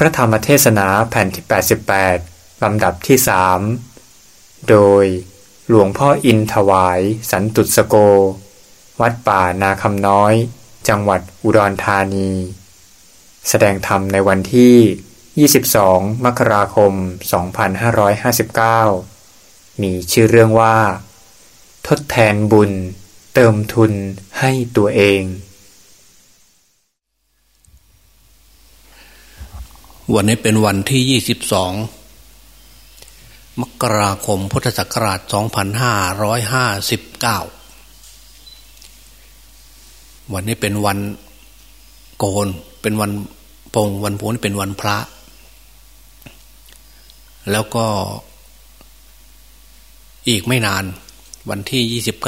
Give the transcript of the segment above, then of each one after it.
พระธรรมเทศนาแผ่นที่ 88 ลำดับที่สโดยหลวงพ่ออินถวายสันตุสโก วัดป่านาคำน้อย จังหวัดอุดรธานี แสดงธรรมในวันที่ 22 มกราคม 2559 มีชื่อเรื่องว่า ทดแทนบุญ เติมทุนให้ตัวเอง วันนี้เป็นวันที่ยี่สิบสองมกราคม พุทธศักราช 2559 วันนี้เป็นวันโกน เป็นวันปง วันพุธเป็นวันพระ แล้วก็อีกไม่นาน วันที่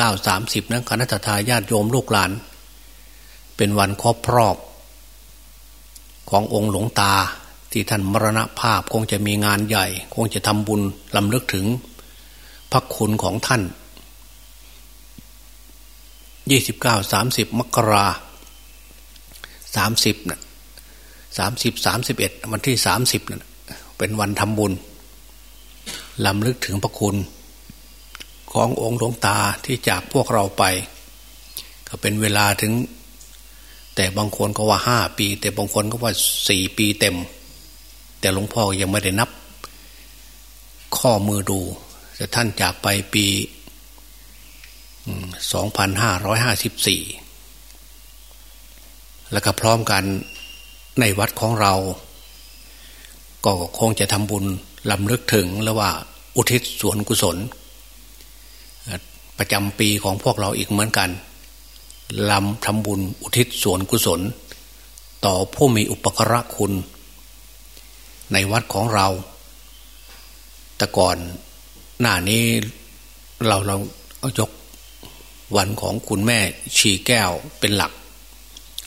29 30นั้นคณะทาญาติโยมลูกหลาน เป็นวันครอบรอบ ขององค์หลวงตา ที่ท่านมรณภาพคงจะมีงานใหญ่ คงจะทำบุญลำลึกถึงพระคุณของท่านยี่สิบเก้าสามสิบมกราสามสิบนะสามสิบสามสิบเอ็ดวันที่สามสิบน่ะเป็นวันทำบุญลำลึกถึงพระคุณ ขององค์หลวงตาที่จากพวกเราไป ก็เป็นเวลาถึง แต่บางคนก็ว่าห้าปี แต่บางคนก็ว่าสี่ปีเต็ม แต่หลวงพ่อยังไม่ได้นับ ข้อมือดู แต่ท่านจากไปปีสองพันห้าร้อยห้าสิบสี่แล้วก็พร้อมกันในวัดของเรา ก็คงจะทำบุญลำลึกถึงแล้วว่า อุทิศส่วนกุศล ประจำปีของพวกเราอีกเหมือนกันลำทำบุญอุทิศส่วนกุศล ต่อผู้มีอุปกระคุณ ในวัดของเรา แต่ก่อนหน้านี้เราเราเอายกวันของคุณแม่ชีแก้วเป็นหลัก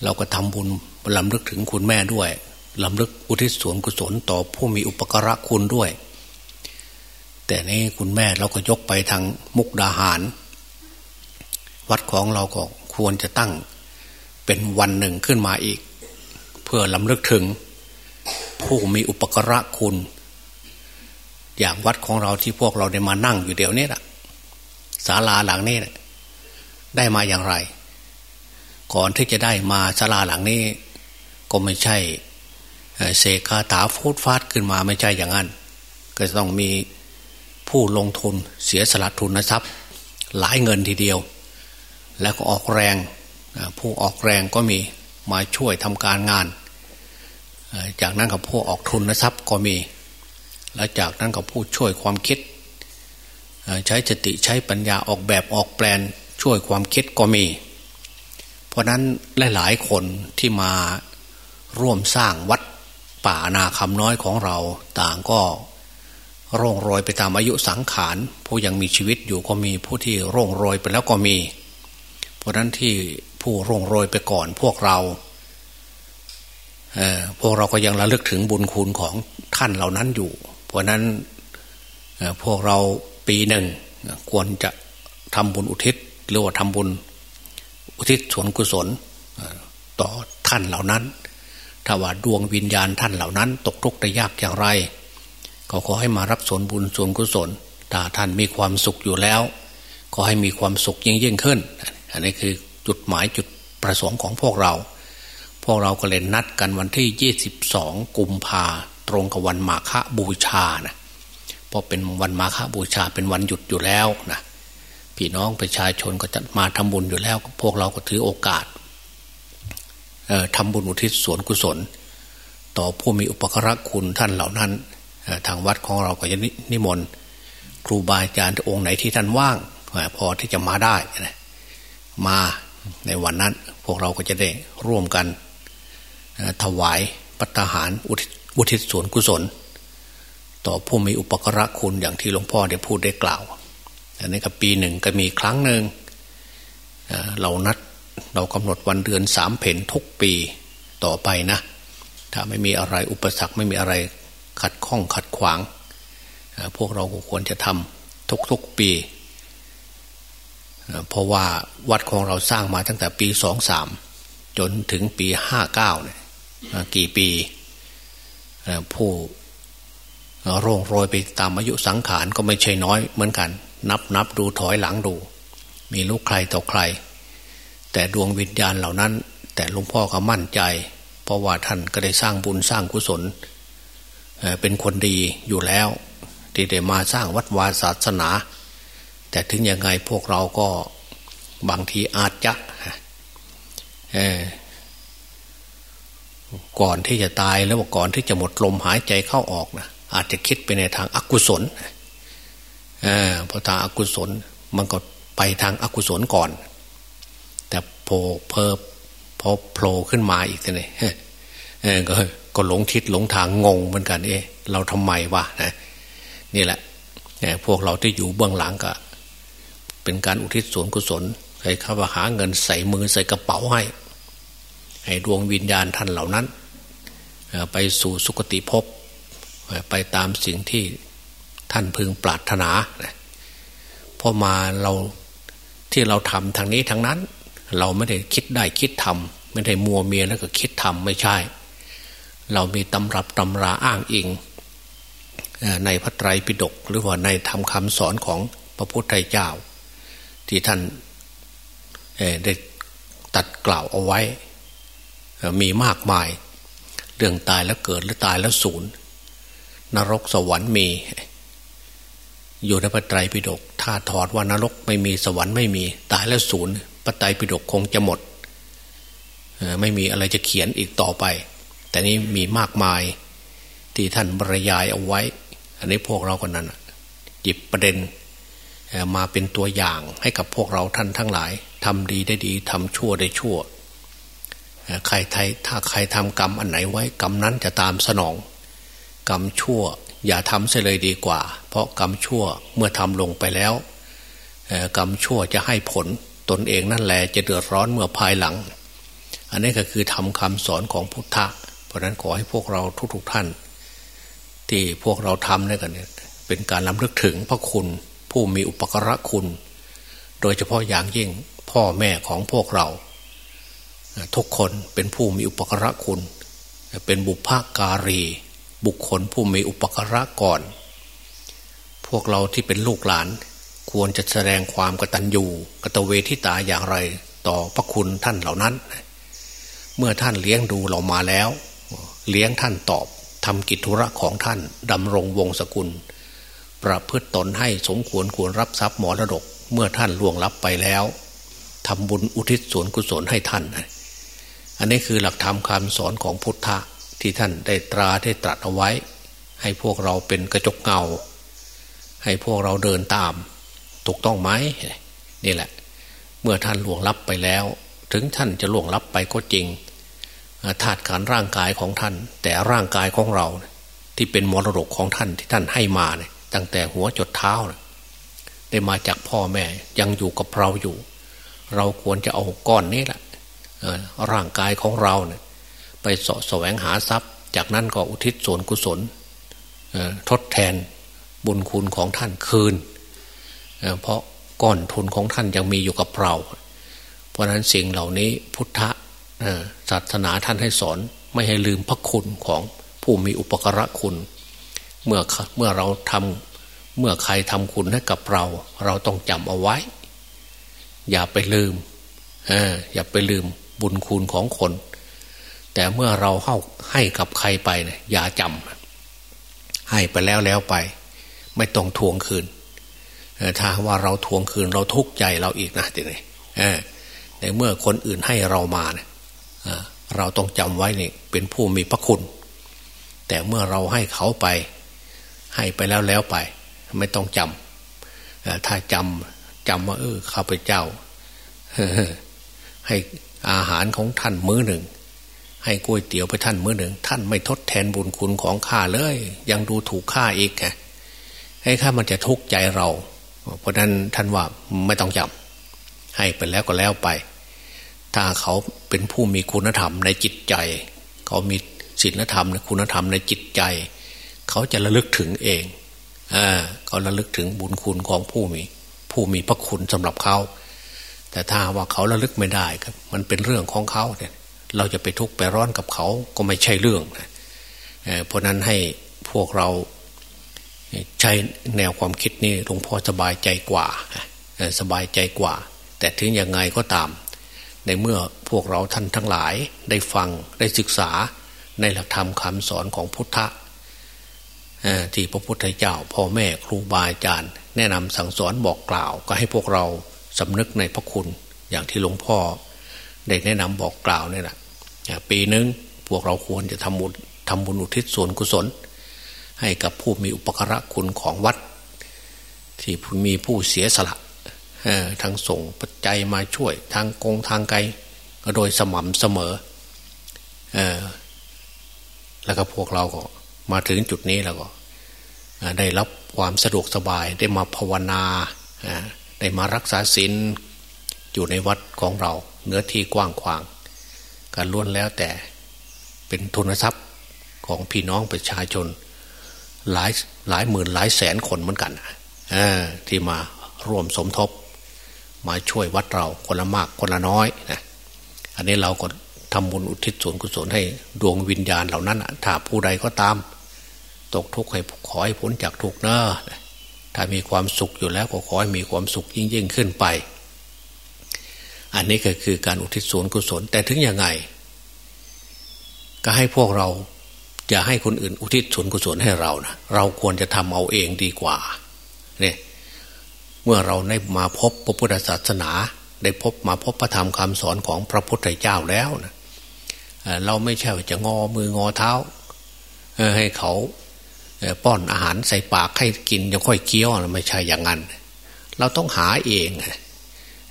เราก็ทำบุญลำลึกถึงคุณแม่ด้วยลำลึกอุทิศส่วนกุศลต่อผู้มีอุปการะคุณด้วย แต่นี้คุณแม่เราก็ยกไปทางมุกดาหาร วัดของเราก็ควรจะตั้งเป็นวันหนึ่งขึ้นมาอีก เพื่อลำลึกถึง ผู้มีอุปกระคุณ อย่างวัดของเราที่พวกเราได้มานั่งอยู่เดี๋ยวนี้แหละศาลาหลังนี้ได้มาอย่างไร ก่อนที่จะได้มาศาลาหลังนี้ ก็ไม่ใช่เสกคาถาฟูดฟาดขึ้นมาไม่ใช่อย่างนั้น ก็ต้องมีผู้ลงทุนเสียสละทุนทรัพย์หลายเงินทีเดียว แล้วก็ออกแรงผู้ออกแรงก็มีมาช่วยทำการงาน จากนั้นกับผู้ออกทุนทรัพย์ก็มี และจากนั้นกับผู้ช่วยความคิด ใช้สติใช้ปัญญาออกแบบออกแปลนช่วยความคิดก็มี เพราะนั้นหลายๆคนที่มาร่วมสร้างวัดป่านาคำน้อยของเราต่างก็ร่องรอยไปตามอายุสังขาร ผู้ยังมีชีวิตอยู่ก็มีผู้ที่ร่องรอยไปแล้วก็มี เพราะนั้นที่ผู้ร่องรอยไปก่อนพวกเรา พวกเราก็ยังระลึกถึงบุญคุณของท่านเหล่านั้นอยู่ เพราะนั้นพวกเราปีหนึ่งควรจะทำบุญอุทิศหรือว่าทำบุญอุทิศส่วนกุศลต่อท่านเหล่านั้น ถ้าว่าดวงวิญญาณท่านเหล่านั้น ตกทุกข์ได้ยากอย่างไร ก็ขอให้มารับส่วนบุญส่วนกุศลถ้าท่านมีความสุขอยู่แล้วก็ให้มีความสุขยิ่งยิ่งขึ้น อันนี้คือจุดหมายจุดประสงค์ของพวกเรา พวกเราก็เลยนัดกันวันที่ยี่สิบสองกุมภาตรงกับวันมาฆบูชานะเพราะเป็นวันมาฆบูชาเป็นวันหยุดอยู่แล้วนะพี่น้องประชาชนก็จะมาทำบุญอยู่แล้ว พวกเราก็ถือโอกาสทำบุญอุทิศส่วนกุศล ต่อผู้มีอุปกรณคุณท่านเหล่านั้น ทางวัดของเราก็จะนิมนต์ครูบาอาจารย์องค์ไหนที่ท่านว่าง พอที่จะมาได้ มาในวันนั้นพวกเราก็จะได้ร่วมกัน ถวายปัตหารอุทิศส่วนกุศล ต่อผู้มีอุปกระคุณอย่างที่หลวงพ่อได้พูดได้กล่าว อันนี้ก็ปีหนึ่งก็มีครั้งหนึ่งเรานัดเรากำหนดวันเดือนสามเพนทุกปีต่อไปนะ ถ้าไม่มีอะไรอุปสรรคไม่มีอะไรขัดข้องขัดขวาง พวกเราควรจะทำทุกๆปี เพราะว่าวัดของเราสร้างมาตั้งแต่ปีสองสามจนถึงปีห้าเก้าเนี่ย กี่ปีผู้โร่งโรยไปตามอายุสังขารก็ไม่ใช่น้อยเหมือนกัน นับนับดูถอยหลังดู มีลูกใครต่อใคร แต่ดวงวิญญาณเหล่านั้น แต่หลวงพ่อก็มั่นใจ เพราะว่าท่านก็ได้สร้างบุญสร้างกุศลเป็นคนดีอยู่แล้ว ที่ได้มาสร้างวัดวาศาสนา แต่ถึงยังไงพวกเราก็บางทีอาจจะ ก่อนที่จะตายแล้วก่อนที่จะหมดลมหายใจเข้าออกนะอาจจะคิดไปในทางอากุศลเพราะทางอากุศลมันก็ไปทางอากุศลก่อน แต่โผล่เพอพอโผล่ขึ้นมาอีกเลยก็ก็หลงทิศหลงทางงงเหมือนกัน เอ๊ะเราทำไมวะนะนี่แหละพวกเราที่อยู่เบื้องหลังก็ เป็นการอุทิศส่วนกุศลให้ข้าหาเงินใส่มือใส่กระเป๋าให้ ให้ดวงวิญญาณท่านเหล่านั้น ไปสู่สุคติภพไปตามสิ่งที่ท่านพึงปรารถนาเพราะมาเราที่เราทำทางนี้ทางนั้น เราไม่ได้คิดได้คิดทำไม่ได้มัวเมียแล้วก็คิดทำไม่ใช่ เรามีตำรับตำราอ้างอิง ในพระไตรปิฎกหรือว่าในธรรมคำสอนของพระพุทธเจ้า ที่ท่านได้ตัดกล่าวเอาไว้ มีมากมาย เรื่องตายแล้วเกิดหรือตายแล้วสูญนรกสวรรค์มี อยู่ในพระไตรปิฎกถ้าถอดว่านรกไม่มีสวรรค์ไม่มี ตายแล้วศูนย์พระไตรปิฎกคงจะหมดไม่มีอะไรจะเขียนอีกต่อไป แต่นี้มีมากมายที่ท่านบรรยายเอาไว้ อันนี้พวกเราคนนั้นหยิบประเด็นมาเป็นตัวอย่างให้กับพวกเราท่านทั้งหลายทำดีได้ดีทำชั่วได้ชั่ว ใครไทยถ้าใครทำกรรมอันไหนไว้กรรมนั้นจะตามสนอง กรรมชั่วอย่าทำเสียเลยดีกว่า เพราะกรรมชั่วเมื่อทำลงไปแล้วกรรมชั่วจะให้ผลตนเองนั่นแหละจะเดือดร้อนเมื่อภายหลัง อันนี้ก็คือทำคำสอนของพุทธะ เพราะนั้นขอให้พวกเราทุกๆทท่าน ที่พวกเราทำนี่กันเนี่ยเป็นการล้ำลึกถึงพระคุณผู้มีอุปกระคุณ โดยเฉพาะอย่างยิ่งพ่อแม่ของพวกเรา ทุกคนเป็นผู้มีอุปกระคุณ เป็นบุพการี บุคคลผู้มีอุปการะก่อน พวกเราที่เป็นลูกหลาน ควรจะแสดงความกตัญญูกตเวทิตาอย่างไร ต่อพระคุณท่านเหล่านั้น เมื่อท่านเลี้ยงดูเรามาแล้ว เลี้ยงท่านตอบทำกิจธุระของท่านดำรงวงศกุล ประพฤติตนให้สมควรควรรับทรัพย์มรดก เมื่อท่านล่วงลับไปแล้วทำบุญอุทิศส่วนกุศลให้ท่าน อันนี้คือหลักธรรมคำสอนของพุทธะที่ท่านได้ตราได้ตรัสเอาไว้ ให้พวกเราเป็นกระจกเงา ให้พวกเราเดินตาม ถูกต้องไหมนี่แหละ เมื่อท่านล่วงลับไปแล้ว ถึงท่านจะล่วงลับไปก็จริงธาตุการร่างกายของท่าน แต่ร่างกายของเรา ที่เป็นมรดกของท่านที่ท่านให้มาเนี่ยตั้งแต่หัวจดเท้าได้มาจากพ่อแม่ยังอยู่กับเราอยู่ เราควรจะเอาก้อนนี้แหละ ร่างกายของเราเนี่ยไปสะแสวงหาทรัพย์ จากนั้นก็อุทิศส่วนกุศลทดแทนบุญคุณของท่านคืนเเพราะก้อนทุนของท่านยังมีอยู่กับเรา เพราะนั้นสิ่งเหล่านี้พุทธศาสนาท่านให้สอนไม่ให้ลืมพระคุณของผู้มีอุปกระคุณ เมื่อเมื่อเราทำเมื่อใครทำคุณให้กับเรา เราต้องจำเอาไว้ อย่าไปลืมอย่าไปลืม บุญคุณของคน แต่เมื่อเราเข้าให้กับใครไปเนี่ยอย่าจำให้ไปแล้วแล้วไป ไม่ต้องทวงคืนถ้าว่าเราทวงคืนเราทุกข์ใจเราอีกนะทีนี้ในเมื่อคนอื่นให้เรามาเนี่ยเราต้องจำไว้เนี่ยเป็นผู้มีพระคุณ แต่เมื่อเราให้เขาไป ให้ไปแล้วแล้วไป ไม่ต้องจำถ้าจำจำว่าเออข้าพเจ้าให้ อาหารของท่านมื้อหนึ่ง ให้ก๋วยเตี๋ยวไปท่านมื้อหนึ่ง ท่านไม่ทดแทนบุญคุณของข้าเลย ยังดูถูกข้าอีกไงให้ข้ามันจะทุกข์ใจเรา เพราะนั้นท่านว่าไม่ต้องจำให้ไปแล้วก็แล้วไป ถ้าเขาเป็นผู้มีคุณธรรมในจิตใจ เขามีศีลธรรมในคุณธรรมในจิตใจ เขาจะระลึกถึงเองอ่าเขาระลึกถึงบุญคุณของผู้มี ผู้มีพระคุณสำหรับเขา แต่ถ้าว่าเขาระลึกไม่ได้ครับมันเป็นเรื่องของเขาเนี่ย เราจะไปทุกข์ไปร้อนกับเขาก็ไม่ใช่เรื่องนะเพราะนั้นให้พวกเราใช้แนวความคิดนี้หลวงพ่อสบายใจกว่าสบายใจกว่า แต่ถึงยังไงก็ตาม ในเมื่อพวกเราท่านทั้งหลายได้ฟังได้ศึกษาในหลักธรรมคำสอนของพุทธะที่พระพุทธเจ้าพ่อแม่ครูบาอาจารย์ แนะนำสั่งสอนบอกกล่าว ก็ให้พวกเรา สำนึกในพระคุณอย่างที่หลวงพ่อได้แนะนำบอกกล่าวนี่แหละปีนึงพวกเราควรจะทำบุญทำบุญอุทิศส่วนกุศล ให้กับผู้มีอุปการะคุณของวัด ที่มีผู้เสียสละทั้งส่งปัจจัยมาช่วยทางกงทางไกลโดยสม่ำเสมอแล้วก็พวกเราก็มาถึงจุดนี้แล้วก็ได้รับความสะดวกสบายได้มาภาวนา ได้มารักษาศีลอยู่ในวัดของเรา เนื้อที่กว้างขวางการล้วนแล้วแต่เป็นทุนทรัพย์ของพี่น้องประชาชน หลายหลายหมื่นหลายแสนคนเหมือนกันที่มาร่วมสมทบ มาช่วยวัดเราคนละมากคนละน้อยนะอันนี้เราก็ทำบุญอุทิศส่วนกุศลให้ดวงวิญญาณเหล่านั้นถ้าผู้ใดก็ตาม ตกทุกข์ให้ขอให้พ้นจากทุกข์เนอะ ถ้ามีความสุขอยู่แล้วก็ขอให้มีความสุขยิ่งยิ่งขึ้นไป อันนี้ก็คือการอุทิศส่วนกุศล แต่ถึงยังไง ก็ให้พวกเราอย่าให้คนอื่นอุทิศส่วนกุศลให้เรานะเราควรจะทำเอาเองดีกว่า เนี่ยเมื่อเราได้มาพบพระพุทธศาสนา ได้พบมาพบพระธรรมคำสอนของพระพุทธเจ้าแล้วนะเราไม่ใช่จะงอมืองอเท้าให้เขา ป้อนอาหารใส่ปากให้กินยังค่อยเคี้ยวไม่ใช่อย่างนั้น เราต้องหาเอง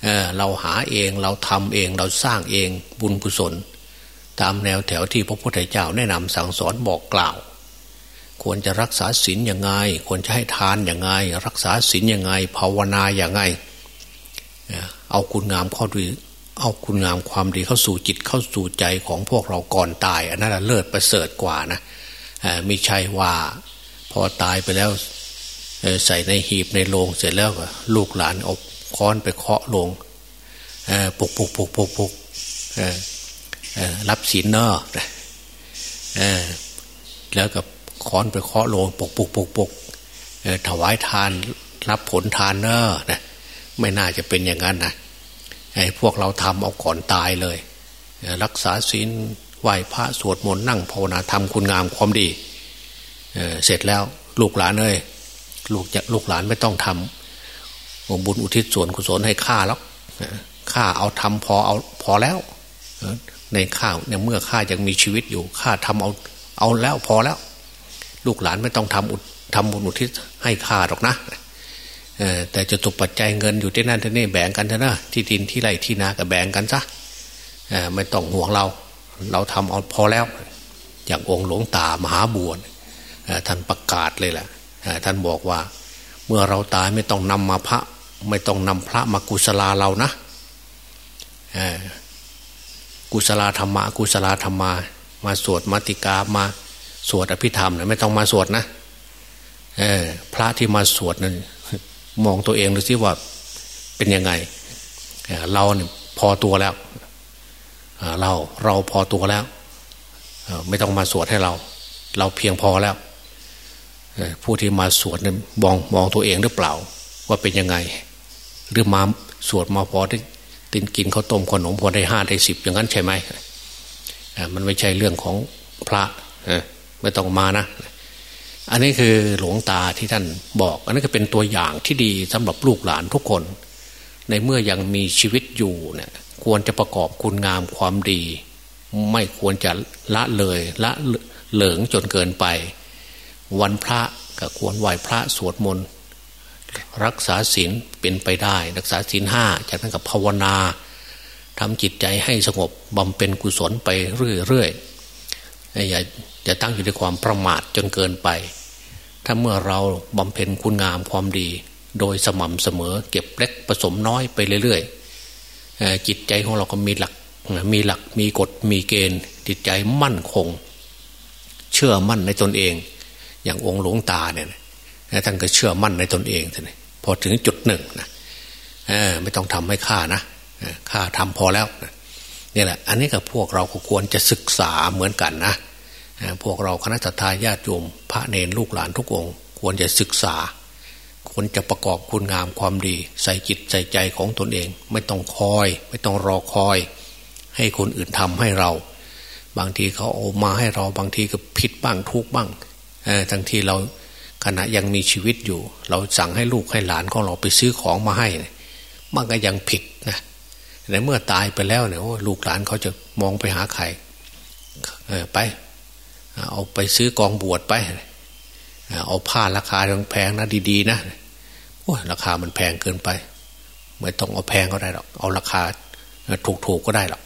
เเราหาเองเราทำเองเราสร้างเองบุญกุศล ตามแนวแถวที่พระพุทธเจ้าแนะนำสั่งสอนบอกกล่าว ควรจะรักษาศีลยังไง ควรจะให้ทานอย่างไง รักษาศีลยังไง ภาวนาอย่างไง เอาคุณงามข้อดีเอาคุณงามความดีเข้าสู่จิตเข้าสู่ใจของพวกเราก่อนตาย อันนั้นเลิศประเสริฐกว่านะไม่ใช่ว่า พอตายไปแล้วใส่ในหีบในโลงเสร็จแล้วก็ลูกหลานอาค้อนไปเคาะโลงปุกปุกปุกปุกปุกรับศีลเนอะแล้วกับค้อนไปเคาะโลงปุกปุกปุกปุกถวายทานรับผลทานเนอะไม่น่าจะเป็นอย่างนั้นนะให้พวกเราทำเอาก่อนตายเลย รักษาศีลไหว้พระสวดมนต์นั่งภาวนาทำคุณงามความดี เสร็จแล้วลูกหลานเอ้ยลูกลูกหลานไม่ต้องทำบุญอุทิศส่วนกุศลให้ข้าแล้วข้าเอาทำพอเอาพอแล้วในข้าเนี่ยเมื่อข้ายังมีชีวิตอยู่ข้าทำเอาเอาแล้วพอแล้ว ลูกหลานไม่ต้องทำอุทำบุญอุทิศให้ข้าหรอกนะแต่จะตกปัจจัยเงินอยู่ที่นั่นที่นี่แบ่งกันเถอะนะที่ดินที่ไรที่นาก็แบ่งกันซะไม่ต้องห่วงเรา เราทำเอาพอแล้ว อย่างองค์หลวงตามหาบวช ท่านประกาศเลยแหละท่านบอกว่า เมื่อเราตายไม่ต้องนำมาพระ ไม่ต้องนำพระมากุศลาเรานะกุศลาธรรมะกุศลาธรรมา มาสวดมาติกามาสวดอภิธรรมนะไม่ต้องมาสวดนะพระที่มาสวดนั้นมองตัวเองดูซิว่าเป็นยังไงเราเนี่ยพอตัวแล้วเราเราพอตัวแล้วไม่ต้องมาสวดให้เรา เราเพียงพอแล้ว ผู้ที่มาสวดเนี่ยมองมองตัวเองหรือเปล่า ว่าเป็นยังไง หรือมาสวดมาพอได้ตินกินข้าวต้มขนมพอได้ห้าได้สิบอย่างนั้นใช่ไหมมันไม่ใช่เรื่องของพระไม่ต้องมานะ อันนี้คือหลวงตาที่ท่านบอก อันนี้ก็เป็นตัวอย่างที่ดีสำหรับลูกหลานทุกคน ในเมื่อยังมีชีวิตอยู่เนี่ยควรจะประกอบคุณงามความดี ไม่ควรจะละเลยละเหลิงจนเกินไป วันพระก็ควรไหว้พระสวดมนต์รักษาศีลเป็นไปได้ รักษาศีลห้าจากนั้นกับภาวนาทำจิตใจให้สงบบำเพ็ญกุศลไปเรื่อยๆอย่าจะตั้งอยู่ในความประมาทจนเกินไป ถ้าเมื่อเราบำเพ็ญคุณงามความดี โดยสม่ำเสมอ เก็บเล็กผสมน้อยไปเรื่อยๆจิตใจของเราก็มีหลักมีหลักมีกฎมีเกณฑ์ จิตใจมั่นคง เชื่อมั่นในตนเอง อย่างองค์หลวงตาเนี่ยท่านก็เชื่อมั่นในตนเองท่านพอถึงจุดหนึ่งนะไม่ต้องทำให้ข้านะข้าทำพอแล้วนี่แหละ อันนี้กับพวกเราควรจะศึกษาเหมือนกันนะพวกเราคณะทาญาติโยมพระเนรลูกหลานทุกองค์ ควรจะศึกษา ควรจะประกอบคุณงามความดี ใส่จิตใส่ใจของตนเอง ไม่ต้องคอย ไม่ต้องรอคอย ให้คนอื่นทำให้เรา บางทีเขาเอามาให้เราบางทีก็ผิดบ้างทุกบ้าง ทั้งที่เราขณะยังมีชีวิตอยู่ เราสั่งให้ลูกให้หลานของเราไปซื้อของมาให้ มันก็ยังผิดนะในเมื่อตายไปแล้วเนี่ยลูกหลานเขาจะมองไปหาใครไป เอาไปซื้อกองบวชไปเอาผ้าราคาแพงนะดีๆนะโอ้ราคามันแพงเกินไป ไม่ต้องเอาแพงก็ได้หรอก เอาราคาถูกๆก็ได้หรอก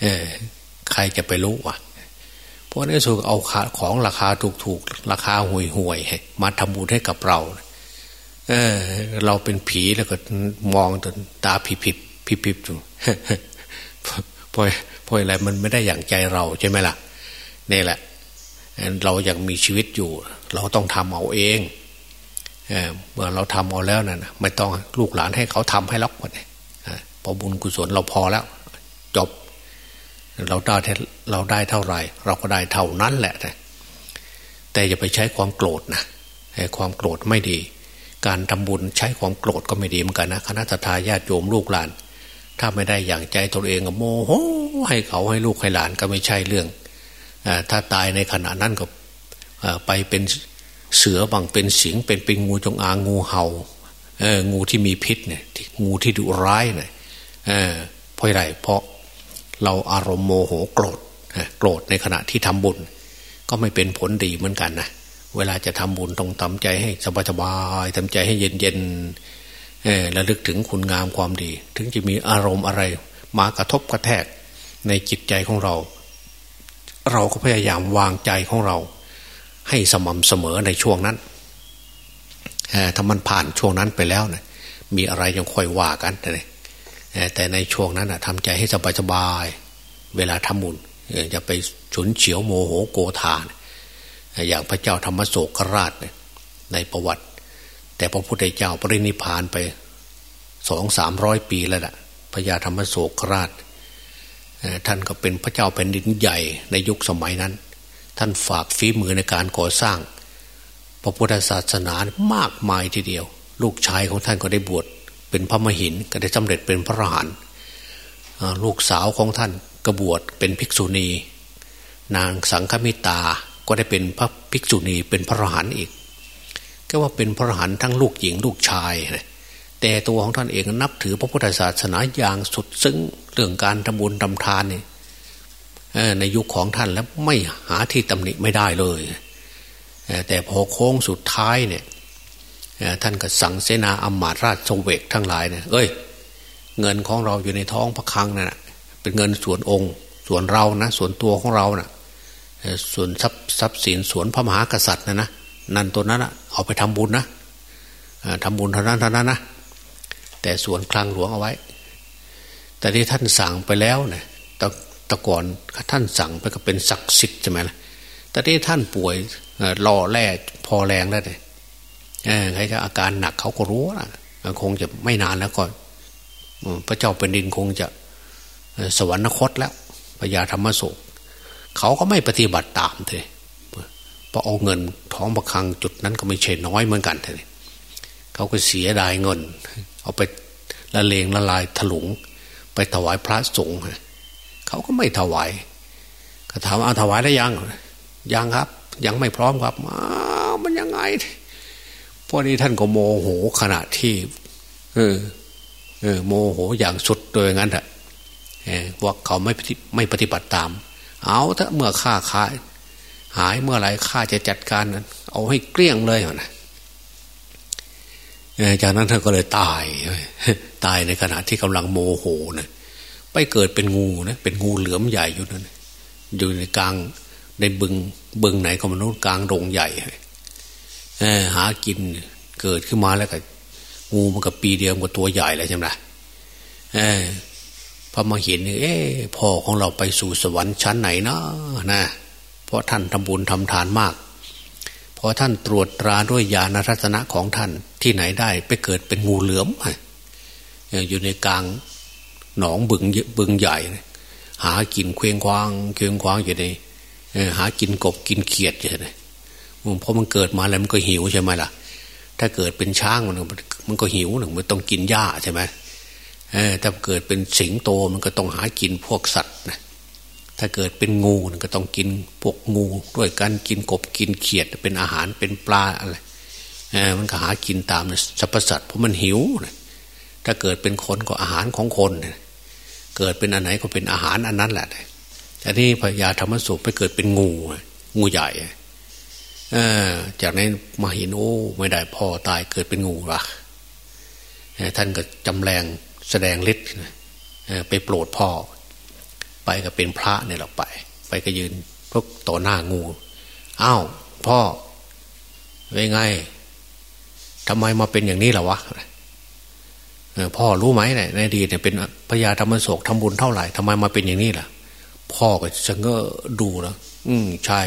เออใครจะไปรู้วะ เพราะในสุดเอาของราคาถูกๆ ราคาห่วยๆมาทำบุญให้กับเรา เออ เราเป็นผีแล้วก็มองจนตาผิดผิดผิดผิดอยู่พอพออะไรมันไม่ได้อย่างใจเราใช่ไหมล่ะนี่แหละ เรายังมีชีวิตอยู่ เราต้องทำเอาเองเเมื่อเราทำเอาแล้วนะ่ะไม่ต้องลูกหลานให้เขาทำให้ล็อกหมดพอบุญกุศลเราพอแล้ว เราได้เราได้เท่าไหร่ เราก็ได้เท่านั้นแหละ แต่อย่าไปใช้ความโกรธนะความโกรธไม่ดี การทำบุญใช้ความโกรธก็ไม่ดีเหมือนกันนะคณะทาญาติโยมลูกหลาน ถ้าไม่ได้อย่างใจตนเองก็โมโหให้เขาให้ลูกให้หลานก็ไม่ใช่เรื่องอถ้าตายในขณะนั้นก็ไปเป็นเสือบังเป็นสิงเป็นเป็นงูจงอางงูเห่างูที่มีพิษเนี่ยงูที่ดุร้ายเนี่ยเพราะอะไรเพราะ เราอารมณ์โมโหโกรธโกรธในขณะที่ทำบุญ ก็ไม่เป็นผลดีเหมือนกันนะเวลาจะทำบุญต้องทำใจให้สบายสบายทำใจให้เย็นเย็นระลึกถึงคุณงามความดี ถึงจะมีอารมณ์อะไร มากระทบกระแทกในจิตใจของเรา เราก็พยายามวางใจของเรา ให้สม่ำเสมอในช่วงนั้นถ้ามันผ่านช่วงนั้นไปแล้วนะมีอะไรยังค่อยว่ากันเลย แต่ในช่วงนั้นทำใจให้สบายสบายเวลาทำบุญอย่าไปฉุนเฉียวโมโหโกธาอย่างพระเจ้าธรรมโศกราชในประวัติ แต่พระพุทธเจ้าปรินิพานไปสองสามร้อยปีแล้วล่ะพระยาธรรมโศกราช ท่านก็เป็นพระเจ้าแผ่นดินใหญ่ในยุคสมัยนั้น ท่านฝากฝีมือในการก่อสร้าง พระพุทธศาสนามากมายทีเดียว ลูกชายของท่านก็ได้บวช เป็นพระมหินก็ได้สำเร็จเป็นพระอรหันต์ลูกสาวของท่านกระบวชเป็นภิกษุณี นางสังฆมิตาก็ได้เป็นพระภิกษุณีเป็นพระอรหันต์อีก ก็ว่าเป็นพระอรหันต์ทั้งลูกหญิงลูกชายแต่ตัวของท่านเองนับถือพระพุทธศาสนาอย่างสุดซึ้งเรื่องการทำบุญทำทานนี่ในยุคของท่านแล้วไม่หาที่ตำหนิไม่ได้เลย แต่พอโค้งสุดท้ายเนี่ย ท่านก็สั่งเสนาอมาตราชสเวกทั้งหลายเนี่ยเอ้ย เงินของเราอยู่ในท้องพระคลังนะ่ะเป็นเงินส่วนองค์ ส่วนเรานะ ส่วนตัวของเรานะ่ะส่วนทรัพย์ทรัพย์สินส่วนพระมหากษัตริย์นะนะนั่นตัวนั้นนะเอาไปทำบุญนะทำบุญเท่านั้นเท่านั้นนะแต่ส่วนคลังหลวงเอาไว้ แต่ที่ท่านสั่งไปแล้วเนะี่ยตะตะก่อนท่านสั่งไปก็เป็นศักดิ์สิทธิ์ใช่ไหมล่ะแต่ที่ท่านป่วยรอแร่พอแรงแล้วเนี่ย ใครจะอาการหนักเขาก็รู้นะคงจะไม่นานแล้วก็พระเจ้าเป็นดินคงจะสวรรคตแล้วพญาธรรมโศกเขาก็ไม่ปฏิบัติตามเลยเพราะเอาเงินท้องประคังจุดนั้นก็ไม่ใช่น้อยเหมือนกันเลยเขาก็เสียดายเงิน เอาไปละเลงละลายถลุง ไปถวายพระสงฆ์เขาก็ไม่ถวายก็ถามเอาถวายได้ยังยังครับ ยังไม่พร้อมครับมันยังไง พราะนี้ท่านก็โมโหขณะที่ เออ เออ โมโหอย่างสุดโดยงั้นแหละว่าเขาไม่ไม่ปฏิบัติตาม เอาถ้าเมื่อข้าขายหายเมื่อไรข้าจะจัดการเอาให้เกลี้ยงเลยนะจากนั้นท่านก็เลยตาย ตายในขณะที่กำลังโมโหนะไปเกิดเป็นงูนะเป็นงูเหลือมใหญ่อยู่นั่นอยู่ในกลางในบึงบึงไหนก็มนุษย์กลางโรงใหญ่ หากินเกิดขึ้นมาแล้วก็งูมันก็ปีเดียวกับตัวใหญ่เลยใช่ไหมพอมาเห็นเอ๊พ่อของเราไปสู่สวรรค์ชั้นไหนเนาะนะ เพราะท่านทำบุญทำทานมากพอท่านตรวจตราด้วยญาณรัตนะของท่านที่ไหนได้ไปเกิดเป็นงูเหลือมอยู่ในกลางหนองบึงบึงใหญ่ หากินเคว้งคว้างเคว้งคว้างอยู่ในหากินกบกินเขียดใช่ไหม เพราะมันเกิดมาแล้วมันก็หิวใช่ไหมล่ะ ถ้าเกิดเป็นช้างมันมันก็หิวหนึ่งมันต้องกินหญ้าใช่ไหมถ้าเกิดเป็นสิงโตมันก็ต้องหากินพวกสัตว์นะถ้าเกิดเป็นงูก็ต้องกินพวกงู ด้วยกันกินกบกินเขียด เป็นอาหารเป็นปลาอะไรมันก็หากินตามสรรพสัตว์เพราะมันหิวถ้าเกิดเป็นคนก็อาหารของคนเกิดเป็นอันไหนก็เป็นอาหารอันนั้นแหละแต่นี่พญาธรรมสุไปเกิดเป็นงู งูใหญ่ จากนั้นมาเห็นโอ้ไม่ได้พ่อตายเกิดเป็นงูละท่านก็จำแรงแสดงฤทธิ์ไปโปรดพ่อ ไปก็เป็นพระเนี่ยเราไป ไปก็ยืนพวกต่อหน้างูอ้าวพ่อเป็นไงทำไมมาเป็นอย่างนี้ล่ะวะพ่อรู้ไหมเนี่ยในอดีตเนี่ยเป็นพญาธรรมโศกทำบุญเท่าไหร่ทำไมมาเป็นอย่างนี้ล่ะ พ่อก็จะเงอดูแล้วอืมใช่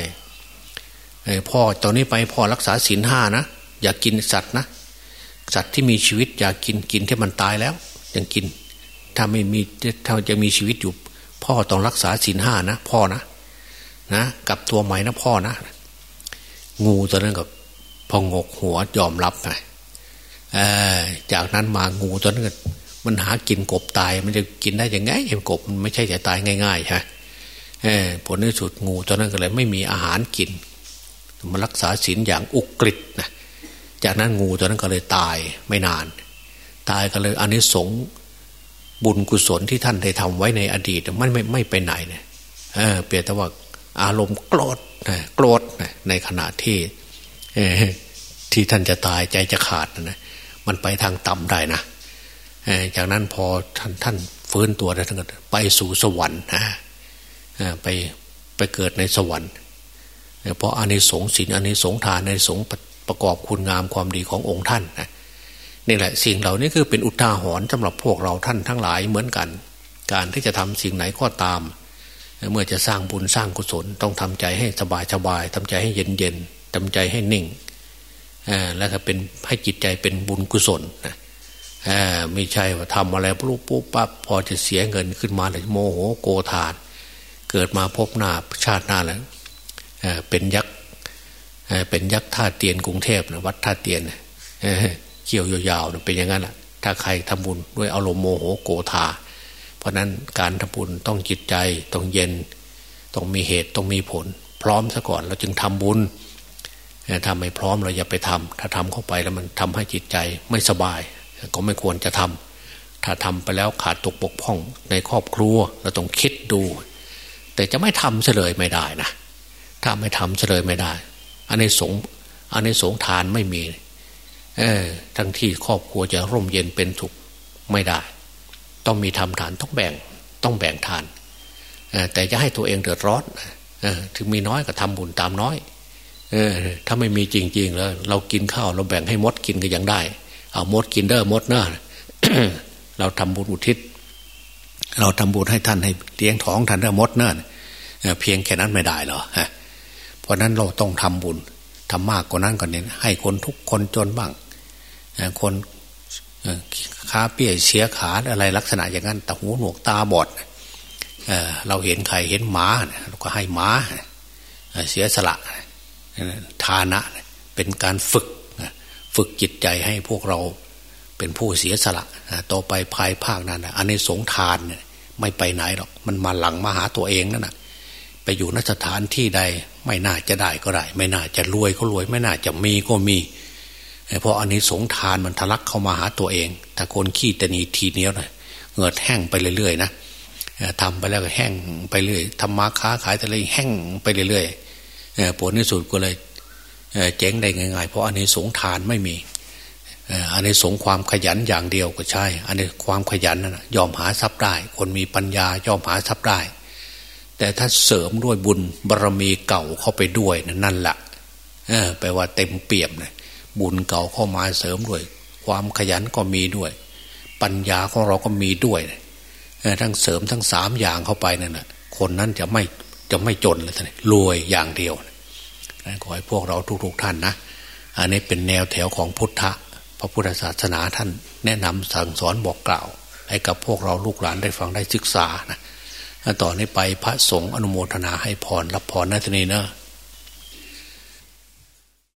พ่อตอนนี้ไปพ่อรักษาศีลห้านะอย่ากกินสัตว์นะสัตว์ที่มีชีวิตอย่ากกินกินที่มันตายแล้วยังกิน ถ้าไม่มีถ้าจะมีชีวิตอยู่ พ่อต้องรักษาศีลห้านะพ่อนะนะกับตัวใหม่นะพ่อนะ งูตัวนั้นกับพองกหัวยอมรับไปจากนั้นมางูตัวนั้นมันหากินกบตาย มันจะกินได้ยังไงเห็นกบมันไม่ใช่จะตายง่ายๆใช่ผลในสุดงูตัวนั้นก็เลย ไม่มีอาหารกิน มันรักษาศีลอย่างอุกฤษนะจากนั้นงูตัวนั้นก็เลยตายไม่นาน ตายก็เลยอันนี้สงบุญกุศลที่ท่านได้ทำไว้ในอดีตมันไม่ไม่ไปไหนเนี่ยเเปลี่ยนแต่ว่าอารมณ์โกรธนะโกรธนะในขณะที่ที่ท่านจะตายใจจะขาดนะมันไปทางต่ำได้นะจากนั้นพอท่านท่านฟื้นตัวได้ทั้งไปสู่สวรรค์นะไปไปเกิดในสวรรค์ เพราะอานิสงส์ศีลอานิสงส์ทานอานิสงส์ประกอบคุณงามความดีขององค์ท่านนะนี่แหละสิ่งเหล่านี้คือเป็นอุทาหรณ์สำหรับพวกเราท่านทั้งหลายเหมือนกัน การที่จะทำสิ่งไหนก็ตาม เมื่อจะสร้างบุญสร้างกุศล ต้องทำใจให้สบายสบายทำใจให้เย็นเย็นทำใจให้นิ่งแล้วก็เป็นให้จิตใจเป็นบุญกุศลนะไม่ใช่ว่าทำอะไรปุ๊บปุ๊บปั๊บพอจะเสียเงินขึ้นมาเลยโมโหโกธาน เกิดมาพบหน้าชาติหน้าแล้ว เป็นยักษ์เป็นยักษ์ท่าเตียนกรุงเทพนะวัดท่าเตียนเขี่ยวยาวๆเป็นอย่างนั้นแหละถ้าใครทำบุญด้วยอารมณ์โมโหโกธาเพราะนั้นการทำบุญต้องจิตใจต้องเย็น ต้องมีเหตุต้องมีผล พร้อมซะก่อนเราจึงทำบุญถ้าไม่พร้อมเราอย่าไปทำถ้าทำเข้าไปแล้วมันทำให้จิตใจไม่สบาย ก็ไม่ควรจะทำถ้าทำไปแล้วขาดตกบกพร่องในครอบครัวเราต้องคิดดู แต่จะไม่ทำเฉลยไม่ได้นะ ถ้าไม่ทำเฉลยไม่ได้อันในสงอันในสงทานไม่มี เออ ทั้งที่ครอบครัวจะร่มเย็นเป็นสุขไม่ได้ ต้องมีทำทานต้องแบ่งต้องแบ่งทานแต่จะให้ตัวเองเดือดร้อนถึงมีน้อยก็ทำบุญตามน้อยเออถ้าไม่มีจริงๆแล้ว เรากินข้าวเราแบ่งให้มดกินก็ยังได้ เอามดกินเด้อมดเนอะเราทำบุญอุทิศ เราทำบุญให้ท่านให้เลี้ยงท้องท่านเด้อมดเนอะเพียงแค่นั้นไม่ได้หรอ เพราะนั้นเราต้องทำบุญทำมากกว่านั้นก่อนเนี่ยให้คนทุกคนจนบ้างคนขาเปี้ยเสียขาอะไรลักษณะอย่างนั้นแต่หูหนวกตาบอดเราเห็นใครเห็นหมาเราก็ให้หมาเสียสละทานะเป็นการฝึกฝึกจิตใจให้พวกเราเป็นผู้เสียสละต่อไปภายภาคนั้นอันนี้สงทานไม่ไปไหนหรอกมันมาหลังมาหาตัวเองนั่นแหะไปอยู่นสถานที่ใด ไม่น่าจะได้ก็ได้ ไม่น่าจะรวยก็รวย ไม่น่าจะมีก็มี เพราะอันนี้สงทานมันทะลักเข้ามาหาตัวเองถ้าคนขี้ตนีทีเนี้ยนะเงิดแห้งไปเรื่อยๆนะทำไปแล้วก็แห้งไปเรื่อยทำมาค้าขายแต่เลยแห้งไปเรื่อยๆผลในสุดก็เลยเจ๊งได้ง่ายๆเพราะอันนี้สงทานไม่มีอันนี้สงความขยันอย่างเดียวก็ใช่ อันนี้ความขยันนะยอมหาทรัพย์ได้ คนมีปัญญายอมหาทรัพย์ได้ แต่ถ้าเสริมด้วยบุญบารรมีเก่าเข้าไปด้วยนั่นแหละแปลว่าเต็มเปี่ยมนะบุญเก่าเข้ามาเสริมด้วย ความขยันก็มีด้วย ปัญญาของเราก็มีด้วยทั้งเสริมทั้งสามอย่างเข้าไปนั่นแหะคนนั้นจะไม่จะไม่จนเลยท่านรวยอย่างเดียวนะขอให้พวกเราทุกๆท่านนะอันนี้เป็นแนวแถวของพุทธะพระพุทธศาสนาท่านแนะนำสั่งสอนบอกกล่าว ให้กับพวกเราลูกหลานได้ฟังได้ศึกษานะ ต่อนนี้ไปพระสงฆ์อนุโมทนาให้พรรับพรนะทีนี้เนะ